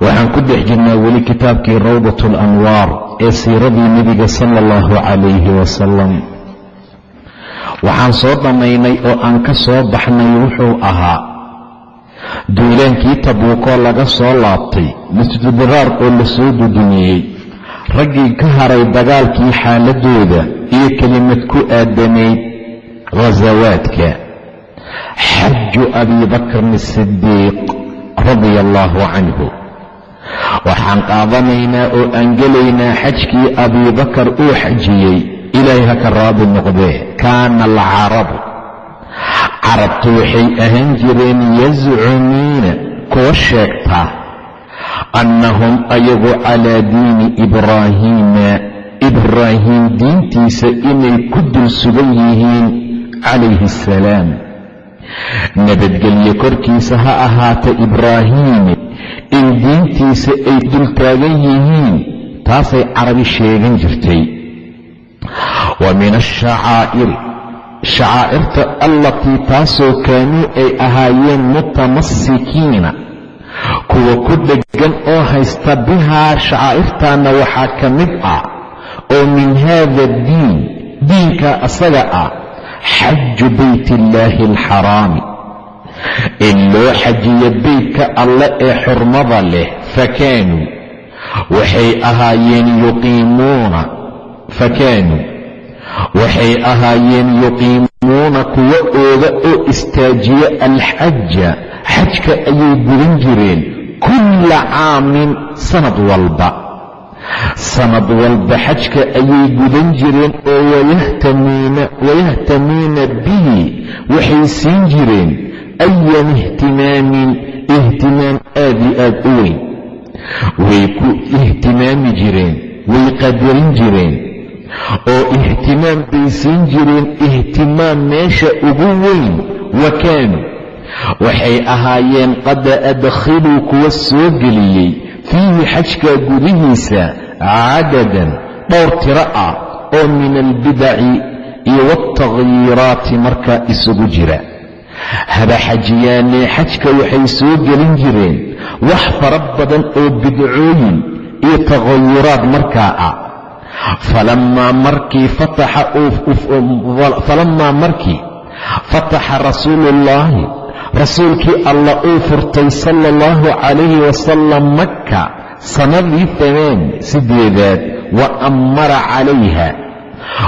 waxaan ku dhex jirnaa weli kitaabkii rawdat alanwaar ee siiradii nebiga sala allahu calayhi wasalam waxaan soo dhammaynay oo aan ka soo baxnay wuxuu ahaa duulaankii tabuukoo laga soo laabtay masjidudiraar oo la soo dudumiyey raggii ka haray dagaalkii xaaladooda iyo kelimad ku aadanayd ghasawaadka xaju abii bakrin asidiiq radia allaahu canhu waxaan qaadanaynaa oo aan gelaynaa xajkii abiibakar uu xajiyey. Ilaahay ha ka raadi noqdee kaana alcarabu. Carabtu waxay ahaan jireen yazcumuuna kuwa sheegtaa annahum ayagu calaa diini ibraahiima. Ibraahiim diintiisa inay ku dul sugan yihiin calayhi assalaam nabadgelye korkiisa ha ahaata ibraahiime in diintiisa ay dul taagan yihiin taasay carabi sheegan jirtay. Wa min ashacaa'iri shacaa'irta allatii taasoo kaanuu ay ahaayeen mutamasikiina kuwa ku dheggan oo haysta bihaa shacaa'irtaana waxaa ka mid ah oo min haada addiin diinka asaga ah xaju bayt illaahi alxaraami in loo xajiyo beytka alle ee xurmada leh fakaanuu waxay ahaayeen yuqiimuuna fakaanuu waxay ahaayeen yuqiimuuna kuwa ooga oo istaajiya alxaja xajka ayay gudan jireen kulla caamin sanad walba. Sanad walba xajka ayay gudan jireen oo wayahtamiina bihi waxay siin jireen ayan ihtimaamin ihtimaam aad i aad u weyn way ku ihtimaami jireen way qadarin jireen oo ihtimaam bay siin jireen ihtimaam meesha ugu weyn wa kaanuu waxay ahaayeen qad adkhiluu kuwa soo geliyey fiihi xajka gudihiisa cadadan dhowr tiro ah oo min albidaci iyo waaltakhyiiraati markaa isugu jira haba xajiyaanee xajka waxay soo gelin jireen. Wax fara badan oo bidcooyin iyo takhayuraad markaa ah. Falammaa markii fataxa rasuuluullaahi rasuulkii allah uu furtay sala allahu calayhi wasalam makka sannadii tamaan sideedaad wa ammara calayha.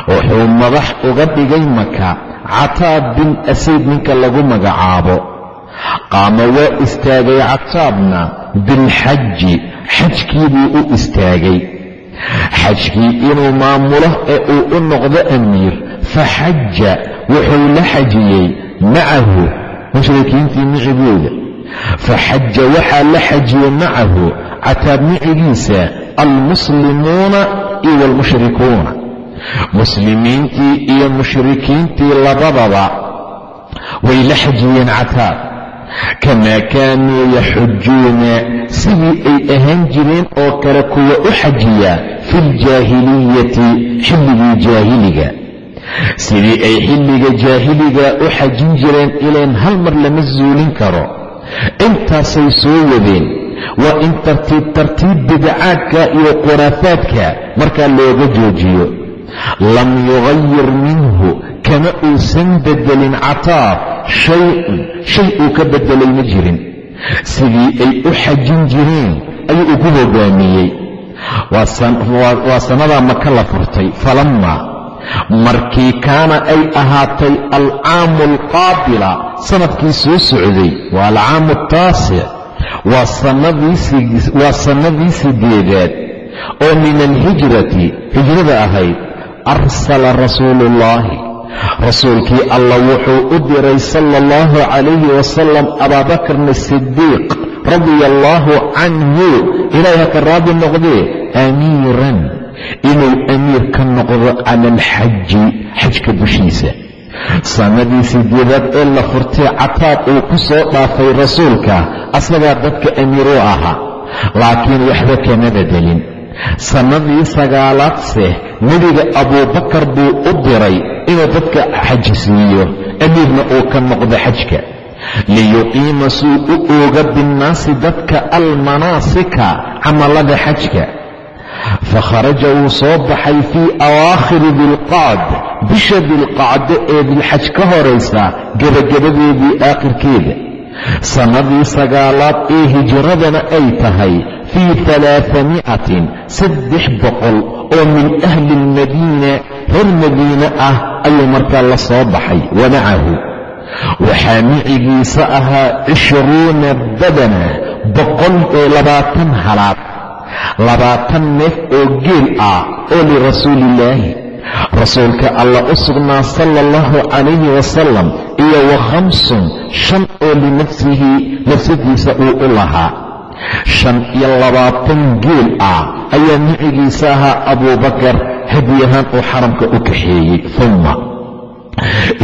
Wuxuu madax uga dhigay maka cataab bin asayd ninka lagu magacaabo. Qaama waa istaagay cataabna bilxaji xajkii buu u istaagay. Xajkii inuu maamulo ee uu u noqdo amiir. Faxaja wuxuu la xajiyey macahu mushrikiintii micigooda. Faxaja waxaa la xajiyey macahu cataab micigiisa almuslimuuna iyo waalmushrikuuna muslimiintii iyo mushrikiintii labadaba way la xajiyeen cataab kamaa kaanuu yaxujuuna sidii ay ahaan jireen oo kale kuwa u xajiya fi ljaahiliyati xilligii jaahiliga. sidii ay xilliga jaahiliga u xajin jireen ileen hal mar lama suulin karo. intaasay soo wadeen. waa in tartiib tartiib bidcaadka iyo khuraafaadka markaa looga joojiyo lam yugayir minhu kama uusan bedelin cataab shay-un shay uu ka bedelay ma jirin sidii ay u xajin jireen ayuu ugu hogaamiyey waa sannadaa maka la furtay falammaa markii kaana ay ahaatay alcaamu alqaabila sannadkii soo socday waa alcaamu ataasic waa sannadii sideedaad oo min alhijrati hijrada ahayd arsala rasuulu ullaahi rasuulkii allah wuxuu u diray sala allahu calayhi wasalam abaabakarna sidiiq radia allaahu canhu ilaahay haka raadi noqdee amiiran inuu amiir ka noqdo cala alxaji xajka dushiisa sannadii sideedaad ee la furtay cataab uu ku soo dhaafay rasuulka asagaa dadka amiir u ahaa laakiin waxba kama bedelin sannadii sagaalaadse nebiga abuubakar buu u diray inuu dadka xaji siiyo amiirna uu ka noqdo xajka. Liyuqiima suu u ooga binnaasi dadka almanaasika camalada xajka. Fakharaja wuu soo baxay fii awaakhiri dilqacd bisha dilqacdo ee dilxaj ka horaysa gebagabadeedii aakhirkeeda. Sannadii sagaalaad ee hijiradana ay tahay fii alaamicatin saddex boqol oo min ahli lmadiina reer madiine ah ayuu markaa la soo baxay wa macahu waxaa micigiisa ahaa cishruuna badana boqol ee labaatan halaad labaatan neef oo geel ah oo lirasuuliillaahi rasuulka allah u sugnaa sala allahu calayhi wasalam iyo wa khamsun shan oo linafsihi nafsadiisa uu u lahaa shan iyo labaatan geel ah ayaa micigiisa ahaa abuubakar hadiyahaan uu xaramka u kaxeeyey. Uma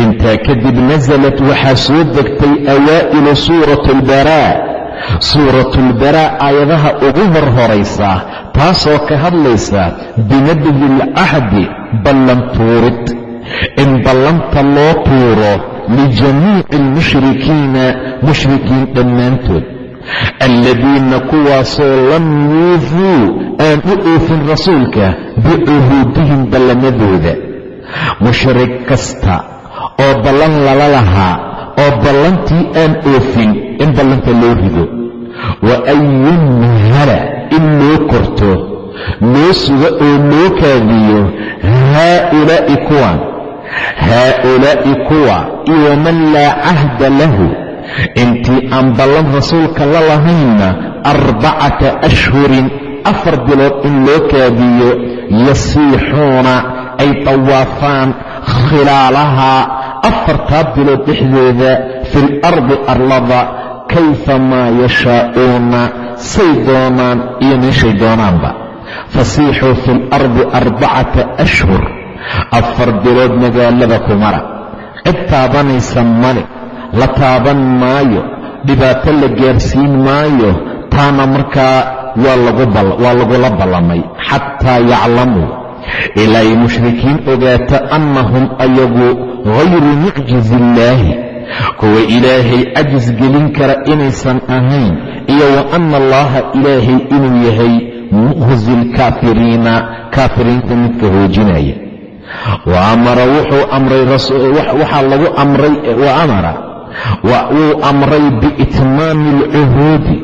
intaa kadib nasalat waxaa soo degtay awaa'ilu suuratu albaraa suuratulbaraa aayadaha ugu hor horaysa taasoo ka hadlaysa binabdi alcahdi ballan tuurid. In ballanta loo tuuro lijamiici almushrikiina mushrikiin dhammaantood alladiina kuwaasoo lam yuufuu aan u oofin rasuulka bicuhuudihim ballamadooda mushrik kasta oo ballan lala lahaa oo ballantii aan oofin in ballanta loo rido wa an yunhala in loo korto loo sugo oo loo kaadiyo haaulaa'i kuwan haaulaa'i kuwa iyo man laa cahda lahu intii aan ballan rasuulka la lahaynna arbacata ashhurin afar bilood in loo kaadiyo yasiixuuna ay tawaafaan khilaalahaa afartaa bilood dhexdooda fil ardi arlada kayfa maa yashaa'uuna say doonaan iyo meeshay doonaanba. Fasiixuu fi lardi arbacata ashhur afar bilood magaalada ku mara cid taabanaysa male la taaban maayo dhibaato la gaarsiin maayo taana markaa waa lagula ballamay. Xataa yaclamuu ilaa ay mushrikiin ogaato annahum ayagu hayru mucjizi illaahi kuwa ilaahay cajis gelin kara inaysan ahayn iyo wa anna allaha ilaahay inuu yahay mukhzi lkaafiriina kaafiriinta midka hoojinaya wa amara wuxuu amray waxaa lagu amray wa amara wuu amray biitmaami alcuhuudi.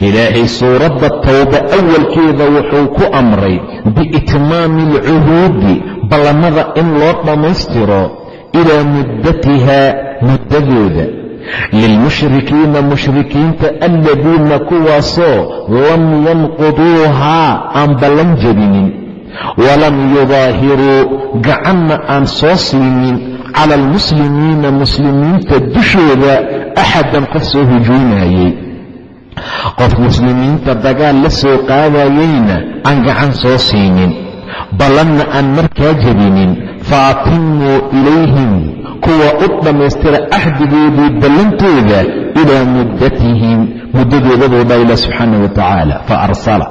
Ilaahay suuradda towba awalkeeda wuxuu ku amray biitmaami alcuhuudi ballamada in loo dhammaystiro ilaa muddatiha muddadooda. Lilmushrikiina mushrikiinta alladiina kuwaasoo lam yanquduuhaa aan ballan jebinin walam yudaahiruu gacanna aan soo siinin cala almuslimiina muslimiinta dushooda axadan qof soo hujuumayey qof muslimiinta dagaal la soo qaadayeyna aan gacan soo siinin. Ballanna aan markaa jebinin. Faatimuu ilayhim kuwa u dhammaystira axdigoodii ballantooda ilaa muddatihim. Muddadooda buu dha ilah subxaana wa tacaala. Fa arsala.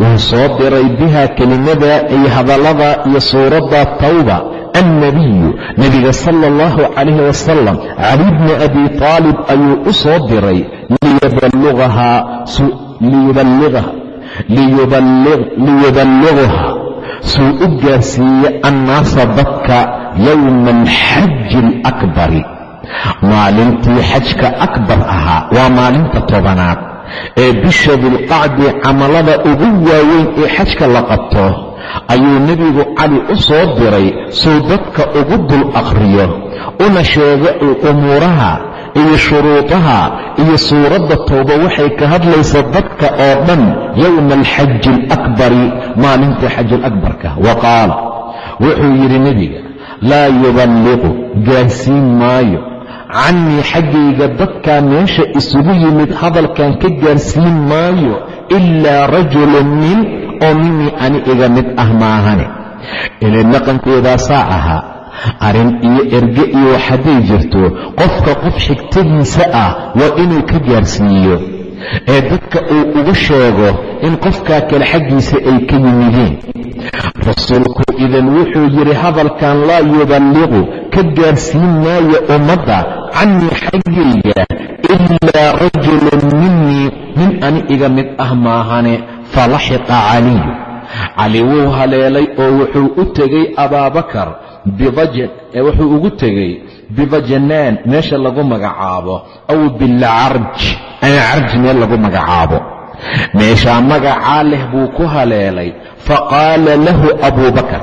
Wuu soo diray biha kelimada iyo hadallada iyo suuradda tawba annabiyu nebiga sala allahu calayhi wasalam cali bni abi taalib ayuu u soo diray liyuballigha suu u gaarsiiye annaasa dadka yowma alxaji alakbari maalintii xajka akbar ahaa waa maalinta tobanaad ee bisha dulqacdi camalada ugu waaweyn ee xajka la qabto ayuu nebigu cali u soo diray suu dadka ugu dul akhriyo una sheego umuuraha iyo shuruudaha iyo suuradda towba waxay ka hadlaysa dadka oo dhan yowma alxaji alakbari maalinta xajulakbarka wa qaala. Wuxuu yidhi nebiga laa yuballiqu gaarsiin maayo. Cannii xaggayga dadkaa meesha isugu yimid hadalkan ka gaarsiin maayo ilaa rajulun nin oo minii ani iga mid ah maahane. Inay dhaqankeedaasaa ahaa arrin iyo erge iyo wax hadday jirto qofka qof xigtadiisa ah waa inuu ka gaarsiiyo. Ee dadka uu ugu sheego in qofkaa kale xaggiisa ay ka yimideen rasuulku idan wuxuu yidhi hadalkan laa yuballiqu ka gaarsiin maayo ummadda cannii xaggayga ilaa rajulun minii nin ani iga mid ah maahane falaxiqa caliyu cali wuu haleelay oo wuxuu u tegey abaabakar wuxuu ugu tegey bibajanaan meesha lagu magacaabo aw bilcarj. Carj meel lagu magacaabo. Meeshaa magacaa leh buu ku haleelay faqaala lahu abuubakar.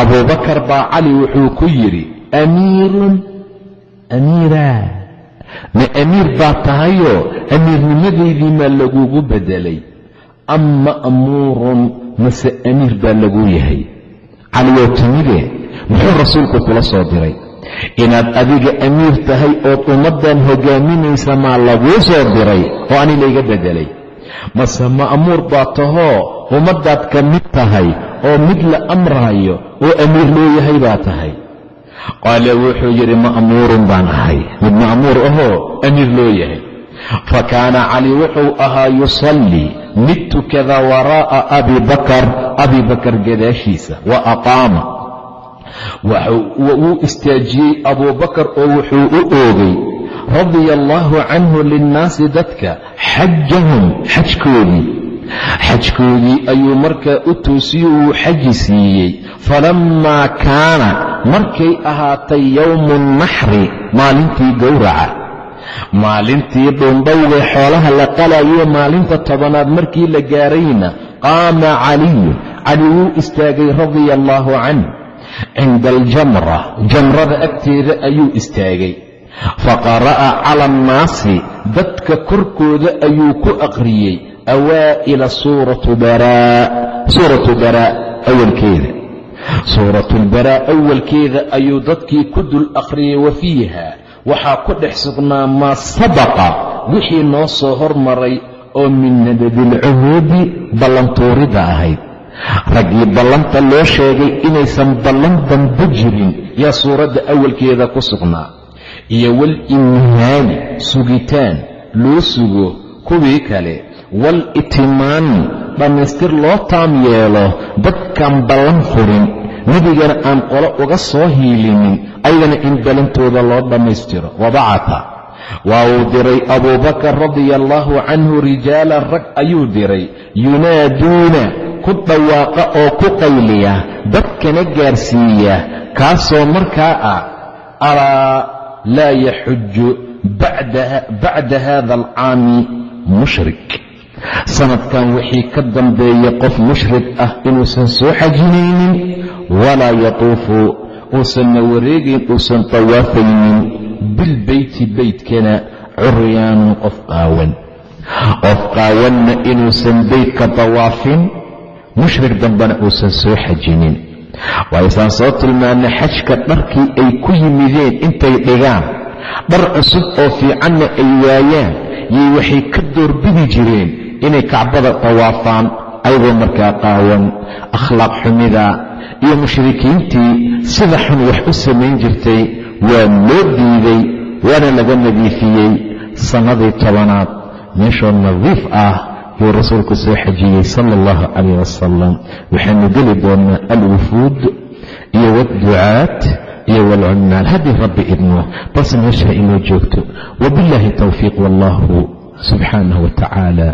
Abuubakar baa cali wuxuu ku yidhi amiirun amiira. Ma amiir baa tahayoo amiirnimadaydii maa lagugu beddelay am ma'muurun mase amiir baa laguu yahay. Caliyoo timide muxuu rasuulku kula soo diray? Inaad adiga amiir tahay ood ummaddan hogaaminaysa maa laguu soo diray oo ani layga beddelay mase ma'muur baa tahoo ummaddaad ka mid tahay oo mid la amraayo oo amiir loo yahay baa tahay. Qaala wuxuu yidhi ma'muurun baan ahay. Mid ma'muur ahoo amiir loo yahay fa kaana cali wuxuu ahaa yusallii mid tukada waraa'a abi bakar abi bakar gadaashiisa wa aqaama. Wuu istaajiyey abuubakar oo wuxuu u oogay radia allaahu canhu linnaasi dadka xajahum xajkoodii. Xajkoodii ayuu markaa u toosiyo uu xaji siiyey. Falammaa kaana markay ahaatay yowmu naxri maalintii gowraca maalintii dhuundhowga xoolaha la qalayo maalinta tobanaad markii la gaarayna qaama caliyun cali wuu istaagay radia allaahu canh cinda aljamra jamrada agteeda ayuu istaagay. Faqara'a cala annaasi dadka korkooda ayuu ku aqriyey awaa'ila suuratu baraa awalkeeda. Suuratulbaraa awalkeeda ayuu dadkii ku dul akhriyey wa fiiha waxaa ku dhex sugnaa maa sabaqa wixii noo soo hormaray oo min nadadilcuhuudi ballantuurida ahayd. Raggii ballanta loo sheegay inaysan ballan dambe jirin yaa suuradda awalkeeda ku sugnaa. Iyo walimhaani sugitaan loo sugo kuwii kale. Wal-itimaani dhammaystir loo taam yeelo dadkaan ballan furin nebigana aan qolo uga soo hiilinin ayagana in ballantooda loo dhammaystiro. Wabacata. Waa uu diray abuubakar radia allaahu canhu rijaalan rag ayuu diray. Yunaaduuna ku dhawaaqa oo ku qayliya dadkana gaarsiiya kaasoo markaa ah alaa laa yaxuju bacda hada alcaami mushrik. Sanadkan wixii ka dambeeya qof mushrik ah inuusan soo xajinaynin walaa yatuufu uusanna wareegayn uusan tawaafaynin bilbeyti beytkana curyaanun qof qaawan. Qof qaawanna inuusan beytka tawaafin mushrik dambena uusan soo xajinin. Waaysaan soo tilmaana xajka dharkii ay ku yimideen intay dhigaan dhar cusub oo fiicanna ay waayaan yay waxay ka doorbidi jireen inay kacbada tawaafaan ayagoo markaa qaawan. Akhlaaq xumida iyo mushrikiintii sida xun wax u samayn jirtay waa loo diiday waana laga nadiifiyey sannadii tobanaad meeshoo nadiif ah yuu rasuulku soo xajiyey sala allahu calayh wasalam waxaanu geli doonaa alwufuud iyo waalducaat iyo waalcummaal haddii rabbi idmo balse meesha inoo joogto. Wabiاllaahi towfiiq wallahu subxaanahu wa tacaala